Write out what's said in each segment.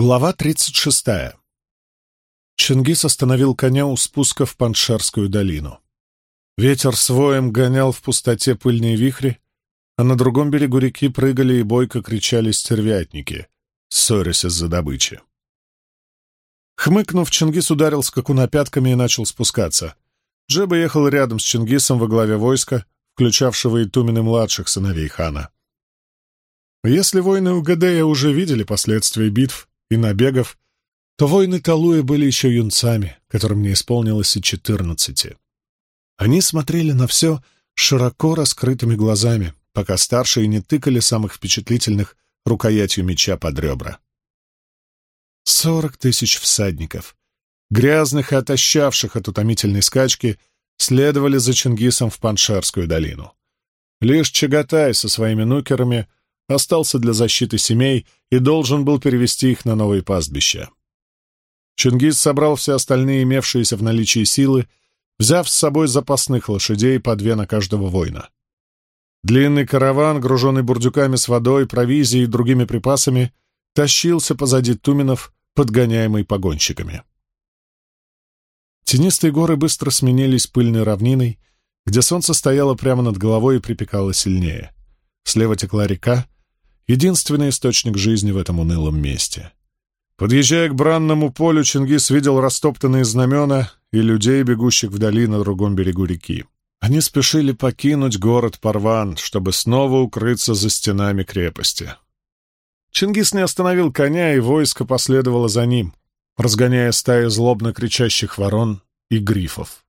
Глава 36. Чингис остановил коня у спуска в Паншерскую долину. Ветер своим гонял в пустоте пыльные вихри, а на другом берегу реки прыгали и бойко кричали стервятники, ссорясь из-за добычи. Хмыкнув, Чингис ударил скакуна пятками и начал спускаться. Джеба ехал рядом с Чингисом во главе войска, включавшего и Тумины младших сыновей хана. Если воины Угадея уже видели последствия битв, и набегов, то воины Талуя были еще юнцами, которым не исполнилось и четырнадцати. Они смотрели на все широко раскрытыми глазами, пока старшие не тыкали самых впечатлительных рукоятью меча под ребра. Сорок тысяч всадников, грязных и отощавших от утомительной скачки, следовали за Чингисом в Паншерскую долину. Лишь Чагатай со своими нукерами — остался для защиты семей и должен был перевести их на новые пастбища. Чингис собрал все остальные имевшиеся в наличии силы, взяв с собой запасных лошадей по две на каждого воина. Длинный караван, груженный бурдюками с водой, провизией и другими припасами, тащился позади Туминов, подгоняемый погонщиками. Тенистые горы быстро сменились пыльной равниной, где солнце стояло прямо над головой и припекало сильнее. Слева текла река, единственный источник жизни в этом унылом месте. Подъезжая к бранному полю, Чингис видел растоптанные знамена и людей, бегущих вдали на другом берегу реки. Они спешили покинуть город Парван, чтобы снова укрыться за стенами крепости. Чингис не остановил коня, и войско последовало за ним, разгоняя стаю злобно кричащих ворон и грифов.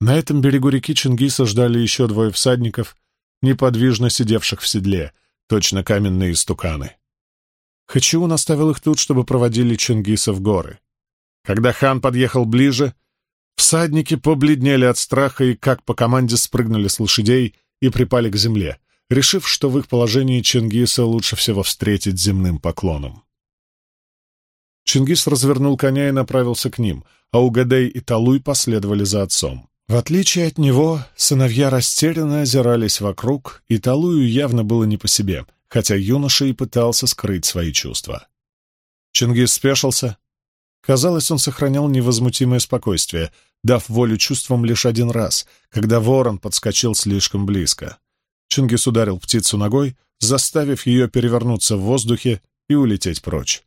На этом берегу реки Чингиса ждали еще двое всадников, неподвижно сидевших в седле — точно каменные стуканы. Хачиун оставил их тут, чтобы проводили Чингиса в горы. Когда хан подъехал ближе, всадники побледнели от страха и, как по команде, спрыгнули с лошадей и припали к земле, решив, что в их положении Чингиса лучше всего встретить земным поклоном. Чингис развернул коня и направился к ним, а Угадей и Талуй последовали за отцом. В отличие от него, сыновья растерянно озирались вокруг, и Талую явно было не по себе, хотя юноша и пытался скрыть свои чувства. Чингис спешился. Казалось, он сохранял невозмутимое спокойствие, дав волю чувствам лишь один раз, когда ворон подскочил слишком близко. Чингис ударил птицу ногой, заставив ее перевернуться в воздухе и улететь прочь.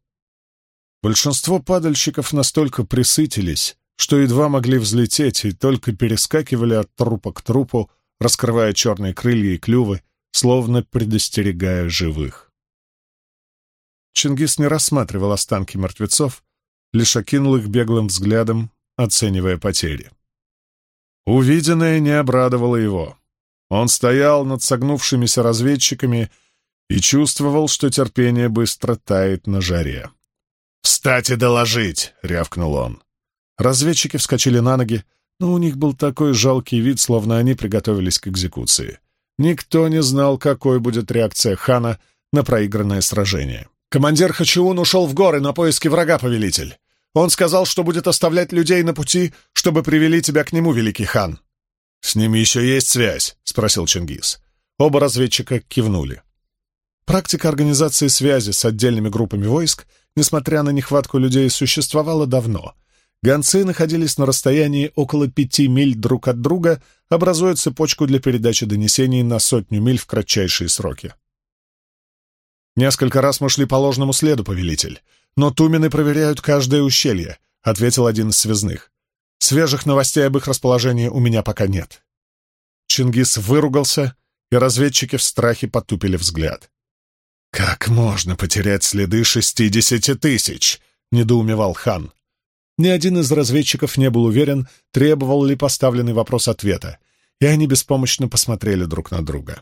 Большинство падальщиков настолько присытились, что едва могли взлететь и только перескакивали от трупа к трупу, раскрывая черные крылья и клювы, словно предостерегая живых. Чингис не рассматривал останки мертвецов, лишь окинул их беглым взглядом, оценивая потери. Увиденное не обрадовало его. Он стоял над согнувшимися разведчиками и чувствовал, что терпение быстро тает на жаре. «Встать и доложить!» — рявкнул он. Разведчики вскочили на ноги, но у них был такой жалкий вид, словно они приготовились к экзекуции. Никто не знал, какой будет реакция хана на проигранное сражение. «Командир Хачиун ушел в горы на поиски врага, повелитель. Он сказал, что будет оставлять людей на пути, чтобы привели тебя к нему, великий хан». «С ним еще есть связь?» — спросил Чингис. Оба разведчика кивнули. Практика организации связи с отдельными группами войск, несмотря на нехватку людей, существовала давно — Гонцы находились на расстоянии около пяти миль друг от друга, образуя цепочку для передачи донесений на сотню миль в кратчайшие сроки. «Несколько раз мы шли по ложному следу, повелитель, но тумены проверяют каждое ущелье», — ответил один из связных. «Свежих новостей об их расположении у меня пока нет». Чингис выругался, и разведчики в страхе потупили взгляд. «Как можно потерять следы шестидесяти тысяч?» — недоумевал хан. Ни один из разведчиков не был уверен, требовал ли поставленный вопрос ответа, и они беспомощно посмотрели друг на друга.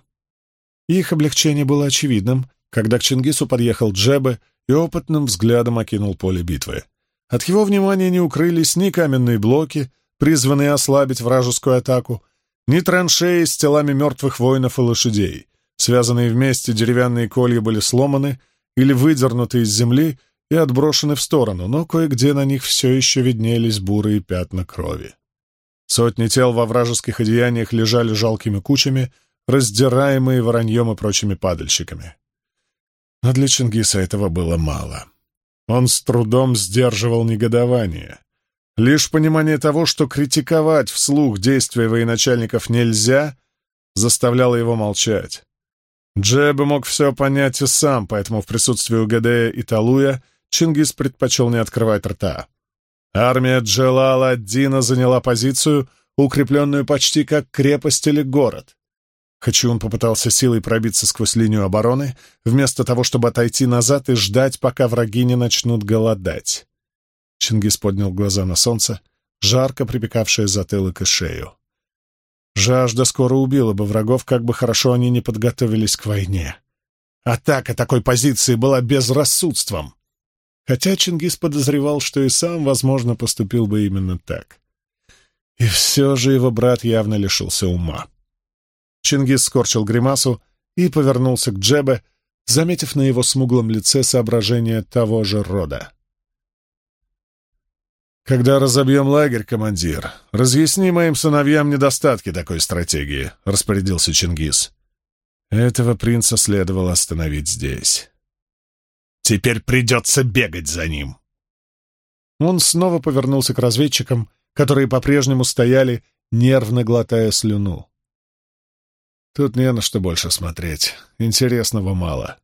Их облегчение было очевидным, когда к Чингису подъехал Джебе и опытным взглядом окинул поле битвы. От его внимания не укрылись ни каменные блоки, призванные ослабить вражескую атаку, ни траншеи с телами мертвых воинов и лошадей. Связанные вместе деревянные колья были сломаны или выдернуты из земли, и отброшены в сторону, но кое-где на них все еще виднелись бурые пятна крови. Сотни тел во вражеских одеяниях лежали жалкими кучами, раздираемые вороньем и прочими падальщиками. Но для Чингиса этого было мало. Он с трудом сдерживал негодование. Лишь понимание того, что критиковать вслух действия военачальников нельзя, заставляло его молчать. Джеб мог все понять и сам, поэтому в присутствии Угадея и Талуя — Чингис предпочел не открывать рта. Армия Джалала-ад-Дина заняла позицию, укрепленную почти как крепость или город. Хачиун попытался силой пробиться сквозь линию обороны, вместо того, чтобы отойти назад и ждать, пока враги не начнут голодать. Чингис поднял глаза на солнце, жарко припекавшее затылок и шею. Жажда скоро убила бы врагов, как бы хорошо они не подготовились к войне. Атака такой позиции была безрассудством хотя Чингис подозревал, что и сам, возможно, поступил бы именно так. И все же его брат явно лишился ума. Чингис скорчил гримасу и повернулся к Джебе, заметив на его смуглом лице соображение того же рода. «Когда разобьем лагерь, командир, разъясни моим сыновьям недостатки такой стратегии», — распорядился Чингис. Этого принца следовало остановить здесь. Теперь придется бегать за ним. Он снова повернулся к разведчикам, которые по-прежнему стояли, нервно глотая слюну. «Тут не на что больше смотреть. Интересного мало.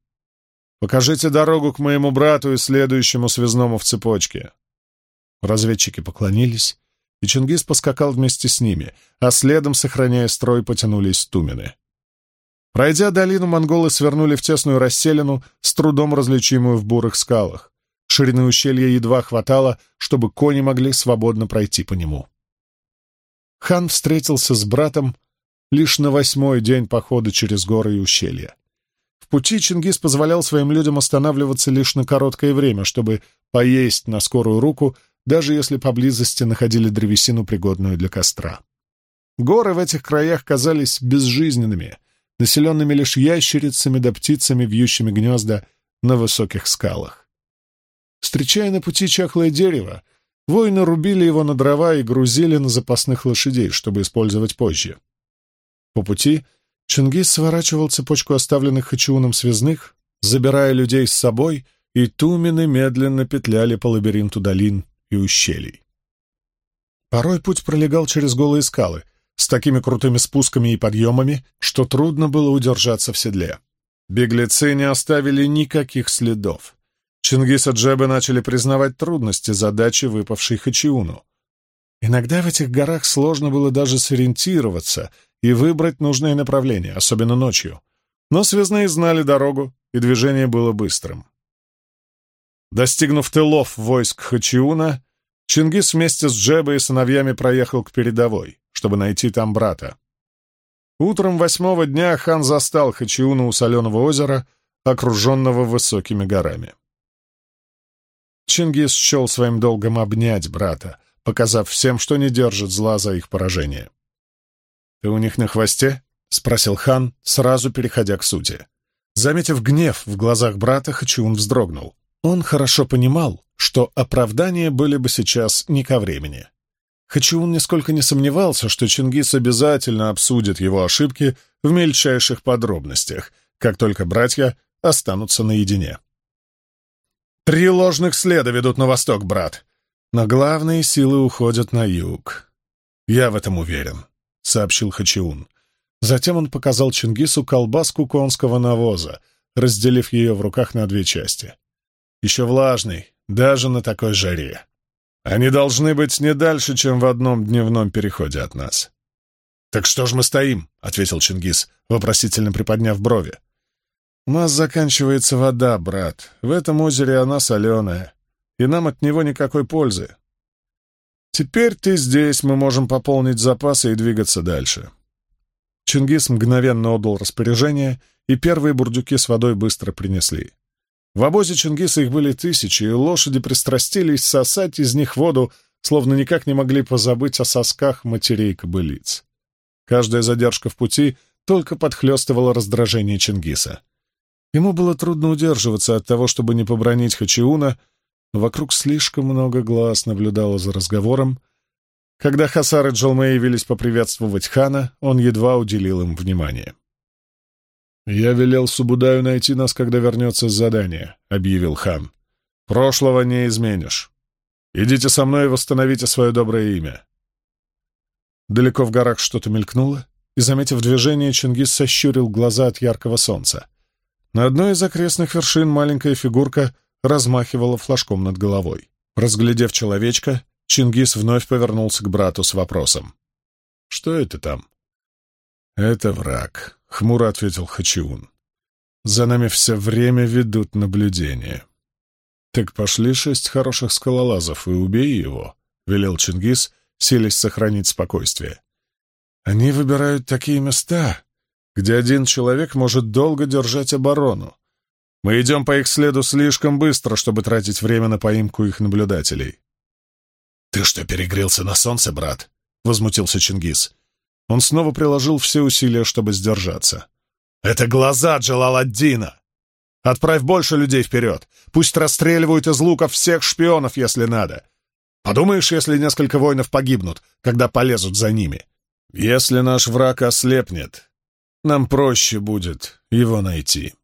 Покажите дорогу к моему брату и следующему связному в цепочке». Разведчики поклонились, и Чингис поскакал вместе с ними, а следом, сохраняя строй, потянулись тумены. Пройдя долину, монголы свернули в тесную расселину, с трудом различимую в бурых скалах. Ширины ущелья едва хватало, чтобы кони могли свободно пройти по нему. Хан встретился с братом лишь на восьмой день похода через горы и ущелья. В пути Чингис позволял своим людям останавливаться лишь на короткое время, чтобы поесть на скорую руку, даже если поблизости находили древесину, пригодную для костра. Горы в этих краях казались безжизненными, населенными лишь ящерицами да птицами, вьющими гнезда на высоких скалах. Встречая на пути чахлое дерево, воины рубили его на дрова и грузили на запасных лошадей, чтобы использовать позже. По пути Чингис сворачивал цепочку оставленных Хачиуном связных, забирая людей с собой, и тумены медленно петляли по лабиринту долин и ущелий. Порой путь пролегал через голые скалы — с такими крутыми спусками и подъемами, что трудно было удержаться в седле. Беглецы не оставили никаких следов. Чингис и Джебы начали признавать трудности задачи, выпавшей Хачиуну. Иногда в этих горах сложно было даже сориентироваться и выбрать нужное направление, особенно ночью. Но связные знали дорогу, и движение было быстрым. Достигнув тылов войск Хачиуна, Чингис вместе с Джебой и сыновьями проехал к передовой чтобы найти там брата. Утром восьмого дня хан застал Хачиуна у соленого озера, окруженного высокими горами. Чингис счел своим долгом обнять брата, показав всем, что не держит зла за их поражение. «Ты у них на хвосте?» — спросил хан, сразу переходя к сути. Заметив гнев в глазах брата, Хачиун вздрогнул. Он хорошо понимал, что оправдания были бы сейчас не ко времени. Хачиун нисколько не сомневался, что Чингис обязательно обсудит его ошибки в мельчайших подробностях, как только братья останутся наедине. «Три ложных следа ведут на восток, брат, но главные силы уходят на юг. Я в этом уверен», — сообщил Хачиун. Затем он показал Чингису колбаску конского навоза, разделив ее в руках на две части. «Еще влажный, даже на такой жаре. Они должны быть не дальше, чем в одном дневном переходе от нас. «Так что ж мы стоим?» — ответил Чингис, вопросительно приподняв брови. «У нас заканчивается вода, брат. В этом озере она соленая, и нам от него никакой пользы. Теперь ты здесь, мы можем пополнить запасы и двигаться дальше». Чингис мгновенно отдал распоряжение, и первые бурдюки с водой быстро принесли. В обозе Чингиса их были тысячи, и лошади пристрастились сосать из них воду, словно никак не могли позабыть о сосках матерей кобылиц. Каждая задержка в пути только подхлестывала раздражение Чингиса. Ему было трудно удерживаться от того, чтобы не побронить Хачиуна, но вокруг слишком много глаз наблюдало за разговором. Когда Хасар и Джалме явились поприветствовать хана, он едва уделил им внимание. «Я велел Субудаю найти нас, когда вернется с задания», — объявил хан. «Прошлого не изменишь. Идите со мной и восстановите свое доброе имя». Далеко в горах что-то мелькнуло, и, заметив движение, Чингис сощурил глаза от яркого солнца. На одной из окрестных вершин маленькая фигурка размахивала флажком над головой. Разглядев человечка, Чингис вновь повернулся к брату с вопросом. «Что это там?» «Это враг», — хмуро ответил Хачиун. «За нами все время ведут наблюдение». «Так пошли шесть хороших скалолазов и убей его», — велел Чингис, селись сохранить спокойствие. «Они выбирают такие места, где один человек может долго держать оборону. Мы идем по их следу слишком быстро, чтобы тратить время на поимку их наблюдателей». «Ты что, перегрелся на солнце, брат?» — возмутился Чингис. Он снова приложил все усилия, чтобы сдержаться. «Это глаза Джалаладдина! Отправь больше людей вперед! Пусть расстреливают из луков всех шпионов, если надо! Подумаешь, если несколько воинов погибнут, когда полезут за ними! Если наш враг ослепнет, нам проще будет его найти!»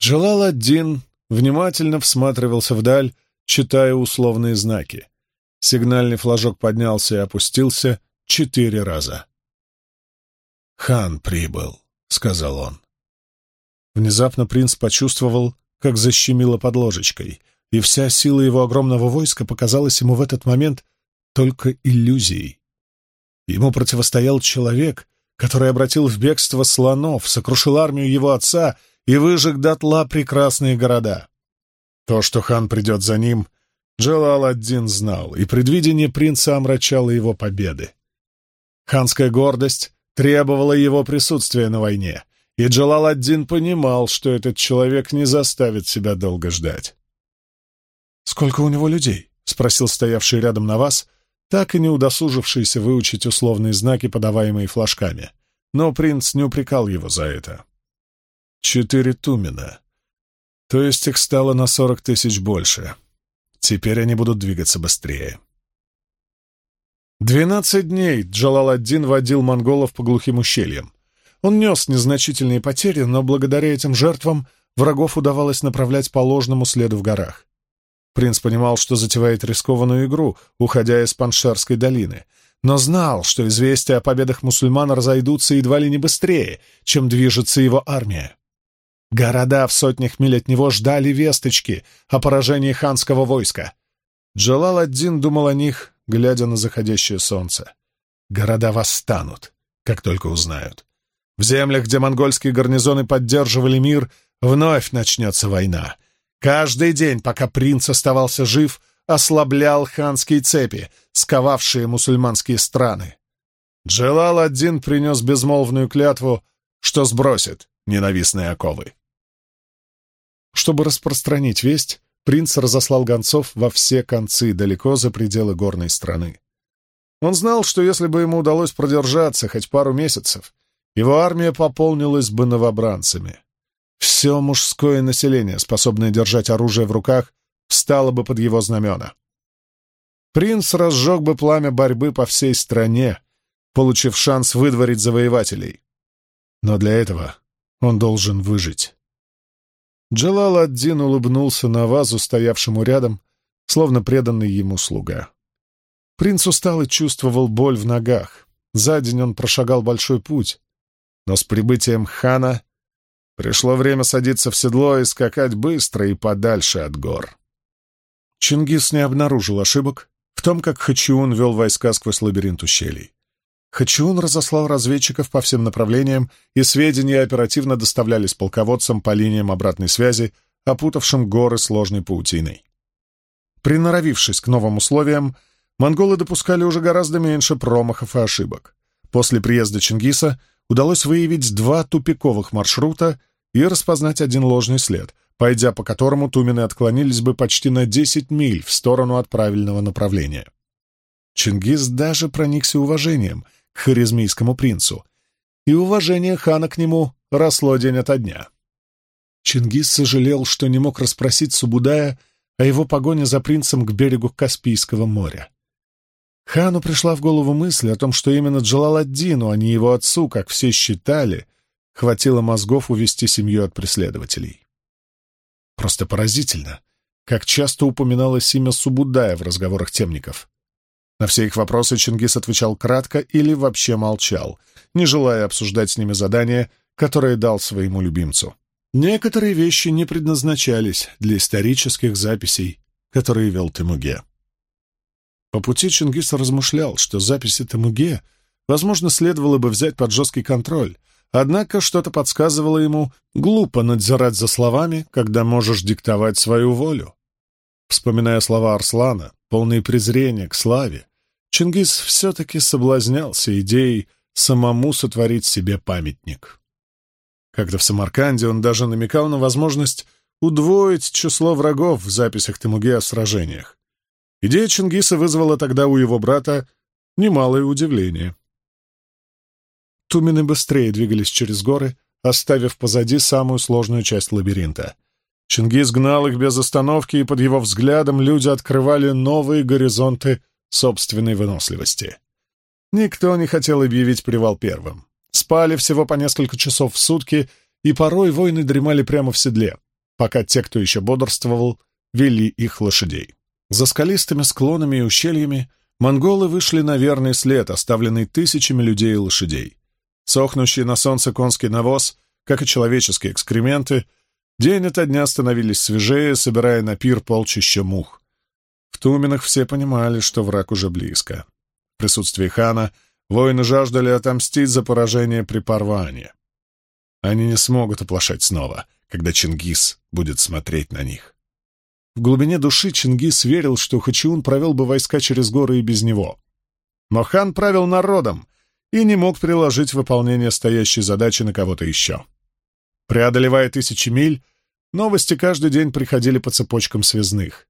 Джалаладдин внимательно всматривался вдаль, читая условные знаки. Сигнальный флажок поднялся и опустился четыре раза. «Хан прибыл», — сказал он. Внезапно принц почувствовал, как защемило под ложечкой, и вся сила его огромного войска показалась ему в этот момент только иллюзией. Ему противостоял человек, который обратил в бегство слонов, сокрушил армию его отца и выжег дотла прекрасные города. То, что хан придет за ним, Джалал-ад-Дин знал, и предвидение принца омрачало его победы. Ханская гордость требовала его присутствия на войне, и Джалал-ад-Дин понимал, что этот человек не заставит себя долго ждать. «Сколько у него людей?» — спросил стоявший рядом на вас, так и не удосужившийся выучить условные знаки, подаваемые флажками. Но принц не упрекал его за это. «Четыре тумена. То есть их стало на сорок тысяч больше», Теперь они будут двигаться быстрее. Двенадцать дней Джалаладдин водил монголов по глухим ущельям. Он нес незначительные потери, но благодаря этим жертвам врагов удавалось направлять по ложному следу в горах. Принц понимал, что затевает рискованную игру, уходя из Паншерской долины, но знал, что известия о победах мусульман разойдутся едва ли не быстрее, чем движется его армия. Города в сотнях миль от него ждали весточки о поражении ханского войска. Джалал один думал о них, глядя на заходящее солнце. Города восстанут, как только узнают. В землях, где монгольские гарнизоны поддерживали мир, вновь начнется война. Каждый день, пока принц оставался жив, ослаблял ханские цепи, сковавшие мусульманские страны. Джалал один принес безмолвную клятву, что сбросит ненавистные оковы. Чтобы распространить весть, принц разослал гонцов во все концы, далеко за пределы горной страны. Он знал, что если бы ему удалось продержаться хоть пару месяцев, его армия пополнилась бы новобранцами. Все мужское население, способное держать оружие в руках, встало бы под его знамена. Принц разжег бы пламя борьбы по всей стране, получив шанс выдворить завоевателей. Но для этого он должен выжить. Джалал один улыбнулся на вазу, стоявшему рядом, словно преданный ему слуга. Принц устал и чувствовал боль в ногах. За день он прошагал большой путь, но с прибытием хана пришло время садиться в седло и скакать быстро и подальше от гор. Чингис не обнаружил ошибок в том, как Хачиун вел войска сквозь лабиринт ущелий. Хачиун разослал разведчиков по всем направлениям, и сведения оперативно доставлялись полководцам по линиям обратной связи, опутавшим горы сложной паутиной. Приноровившись к новым условиям, монголы допускали уже гораздо меньше промахов и ошибок. После приезда Чингиса удалось выявить два тупиковых маршрута и распознать один ложный след, пойдя по которому тумены отклонились бы почти на 10 миль в сторону от правильного направления. Чингис даже проникся уважением к харизмийскому принцу, и уважение хана к нему росло день ото дня. Чингис сожалел, что не мог расспросить Субудая о его погоне за принцем к берегу Каспийского моря. Хану пришла в голову мысль о том, что именно Джалаладдину, а не его отцу, как все считали, хватило мозгов увести семью от преследователей. Просто поразительно, как часто упоминалось имя Субудая в разговорах темников. На все их вопросы Чингис отвечал кратко или вообще молчал, не желая обсуждать с ними задание, которое дал своему любимцу. Некоторые вещи не предназначались для исторических записей, которые вел Темуге. По пути Чингис размышлял, что записи Темуге, возможно, следовало бы взять под жесткий контроль, однако что-то подсказывало ему глупо надзирать за словами, когда можешь диктовать свою волю. Вспоминая слова Арслана, полный презрения к славе, Чингис все-таки соблазнялся идеей самому сотворить себе памятник. Как-то в Самарканде он даже намекал на возможность удвоить число врагов в записях Темуге о сражениях. Идея Чингиса вызвала тогда у его брата немалое удивление. Тумены быстрее двигались через горы, оставив позади самую сложную часть лабиринта. Чингис гнал их без остановки, и под его взглядом люди открывали новые горизонты собственной выносливости. Никто не хотел объявить привал первым. Спали всего по несколько часов в сутки, и порой воины дремали прямо в седле, пока те, кто еще бодрствовал, вели их лошадей. За скалистыми склонами и ущельями монголы вышли на верный след, оставленный тысячами людей и лошадей. Сохнущий на солнце конский навоз, как и человеческие экскременты — День ото дня становились свежее, собирая на пир полчища мух. В Туменах все понимали, что враг уже близко. В присутствии хана воины жаждали отомстить за поражение при Парване. Они не смогут оплошать снова, когда Чингис будет смотреть на них. В глубине души Чингис верил, что Хачиун провел бы войска через горы и без него. Но хан правил народом и не мог приложить выполнение стоящей задачи на кого-то еще. Преодолевая тысячи миль, новости каждый день приходили по цепочкам связных.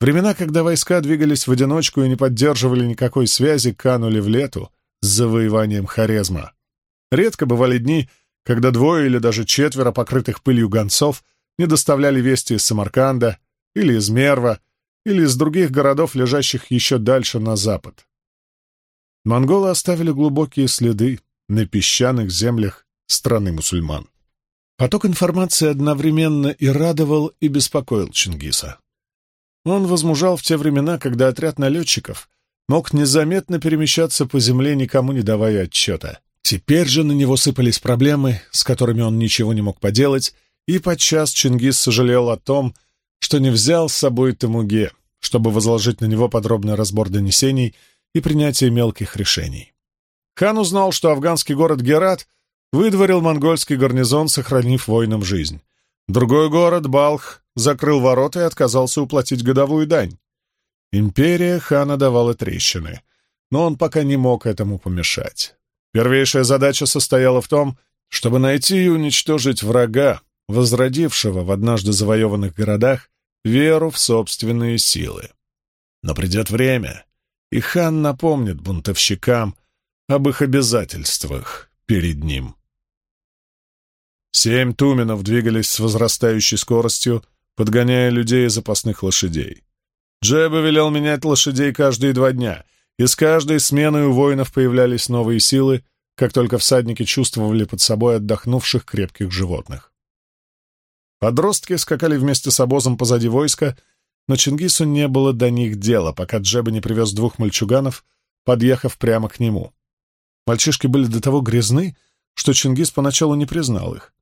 Времена, когда войска двигались в одиночку и не поддерживали никакой связи, канули в лету с завоеванием Хорезма. Редко бывали дни, когда двое или даже четверо покрытых пылью гонцов не доставляли вести из Самарканда или из Мерва, или из других городов, лежащих еще дальше на запад. Монголы оставили глубокие следы на песчаных землях страны мусульман. Поток информации одновременно и радовал, и беспокоил Чингиса. Он возмужал в те времена, когда отряд налетчиков мог незаметно перемещаться по земле, никому не давая отчета. Теперь же на него сыпались проблемы, с которыми он ничего не мог поделать, и подчас Чингис сожалел о том, что не взял с собой Тамуге, чтобы возложить на него подробный разбор донесений и принятие мелких решений. Хан узнал, что афганский город Герат — выдворил монгольский гарнизон, сохранив воинам жизнь. Другой город, Балх, закрыл ворота и отказался уплатить годовую дань. Империя хана давала трещины, но он пока не мог этому помешать. Первейшая задача состояла в том, чтобы найти и уничтожить врага, возродившего в однажды завоеванных городах веру в собственные силы. Но придет время, и хан напомнит бунтовщикам об их обязательствах перед ним. Семь туменов двигались с возрастающей скоростью, подгоняя людей и запасных лошадей. Джеба велел менять лошадей каждые два дня, и с каждой сменой у воинов появлялись новые силы, как только всадники чувствовали под собой отдохнувших крепких животных. Подростки скакали вместе с обозом позади войска, но Чингису не было до них дела, пока Джеба не привез двух мальчуганов, подъехав прямо к нему. Мальчишки были до того грязны, что Чингис поначалу не признал их.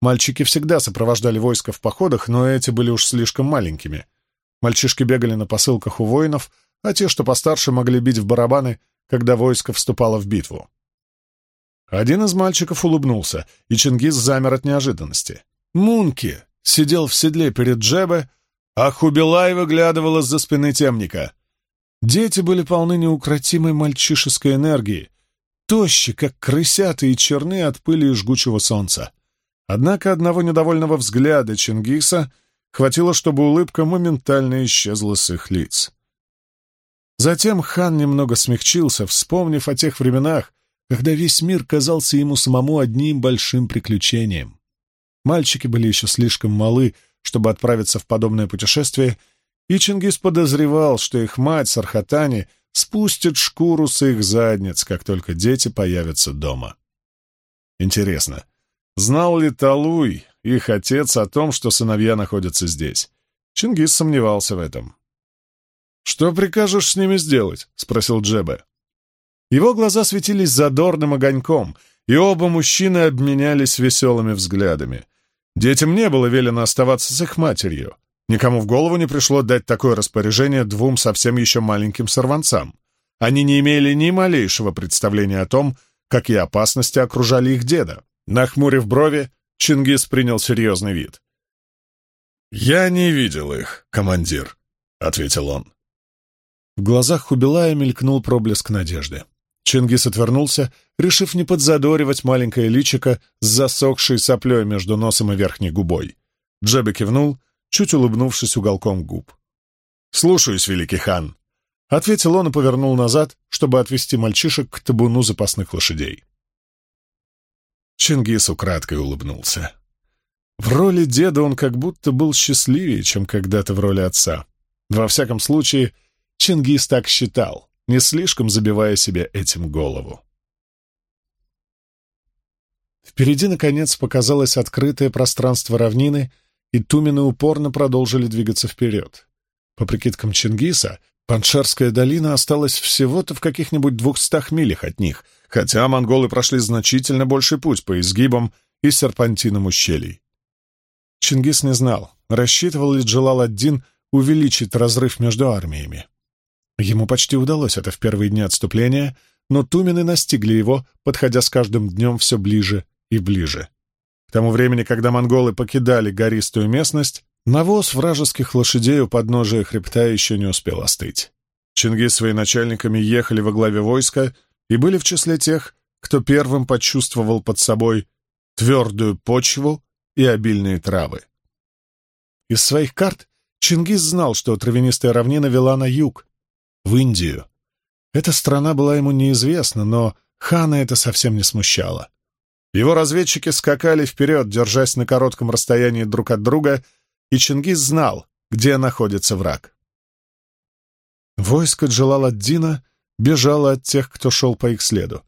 Мальчики всегда сопровождали войско в походах, но эти были уж слишком маленькими. Мальчишки бегали на посылках у воинов, а те, что постарше, могли бить в барабаны, когда войско вступало в битву. Один из мальчиков улыбнулся, и Чингис замер от неожиданности. Мунки сидел в седле перед Джебе, а Хубилай выглядывала из-за спины темника. Дети были полны неукротимой мальчишеской энергии, тощи, как крысята, и черны от пыли и жгучего солнца. Однако одного недовольного взгляда Чингиса хватило, чтобы улыбка моментально исчезла с их лиц. Затем хан немного смягчился, вспомнив о тех временах, когда весь мир казался ему самому одним большим приключением. Мальчики были еще слишком малы, чтобы отправиться в подобное путешествие, и Чингис подозревал, что их мать Сархатани спустит шкуру с их задниц, как только дети появятся дома. Интересно, Знал ли Талуй, их отец, о том, что сыновья находятся здесь? Чингис сомневался в этом. «Что прикажешь с ними сделать?» — спросил Джебе. Его глаза светились задорным огоньком, и оба мужчины обменялись веселыми взглядами. Детям не было велено оставаться с их матерью. Никому в голову не пришло дать такое распоряжение двум совсем еще маленьким сорванцам. Они не имели ни малейшего представления о том, какие опасности окружали их деда. Нахмурив брови, Чингис принял серьезный вид. «Я не видел их, командир», — ответил он. В глазах Хубилая мелькнул проблеск надежды. Чингис отвернулся, решив не подзадоривать маленькое личико с засохшей соплей между носом и верхней губой. Джеби кивнул, чуть улыбнувшись уголком губ. «Слушаюсь, великий хан», — ответил он и повернул назад, чтобы отвести мальчишек к табуну запасных лошадей. Чингис украдкой улыбнулся. В роли деда он как будто был счастливее, чем когда-то в роли отца. Во всяком случае, Чингис так считал, не слишком забивая себе этим голову. Впереди, наконец, показалось открытое пространство равнины, и тумены упорно продолжили двигаться вперед. По прикидкам Чингиса, Паншерская долина осталась всего-то в каких-нибудь двухстах милях от них, хотя монголы прошли значительно больший путь по изгибам и серпантинам ущелий. Чингис не знал, рассчитывал ли Джалал-ад-Дин увеличить разрыв между армиями. Ему почти удалось это в первые дни отступления, но тумены настигли его, подходя с каждым днем все ближе и ближе. К тому времени, когда монголы покидали гористую местность, Навоз вражеских лошадей у подножия хребта еще не успел остыть. Чингис своими начальниками ехали во главе войска и были в числе тех, кто первым почувствовал под собой твердую почву и обильные травы. Из своих карт Чингис знал, что травянистая равнина вела на юг, в Индию. Эта страна была ему неизвестна, но хана это совсем не смущало. Его разведчики скакали вперед, держась на коротком расстоянии друг от друга — и Чингис знал, где находится враг. Войско Джалаладдина бежало от тех, кто шел по их следу.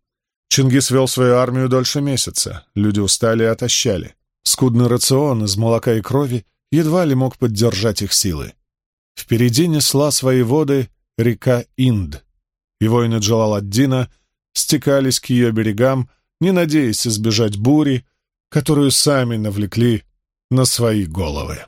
Чингис вел свою армию дольше месяца, люди устали и отощали. Скудный рацион из молока и крови едва ли мог поддержать их силы. Впереди несла свои воды река Инд, и воины Джалаладдина стекались к ее берегам, не надеясь избежать бури, которую сами навлекли на свои головы.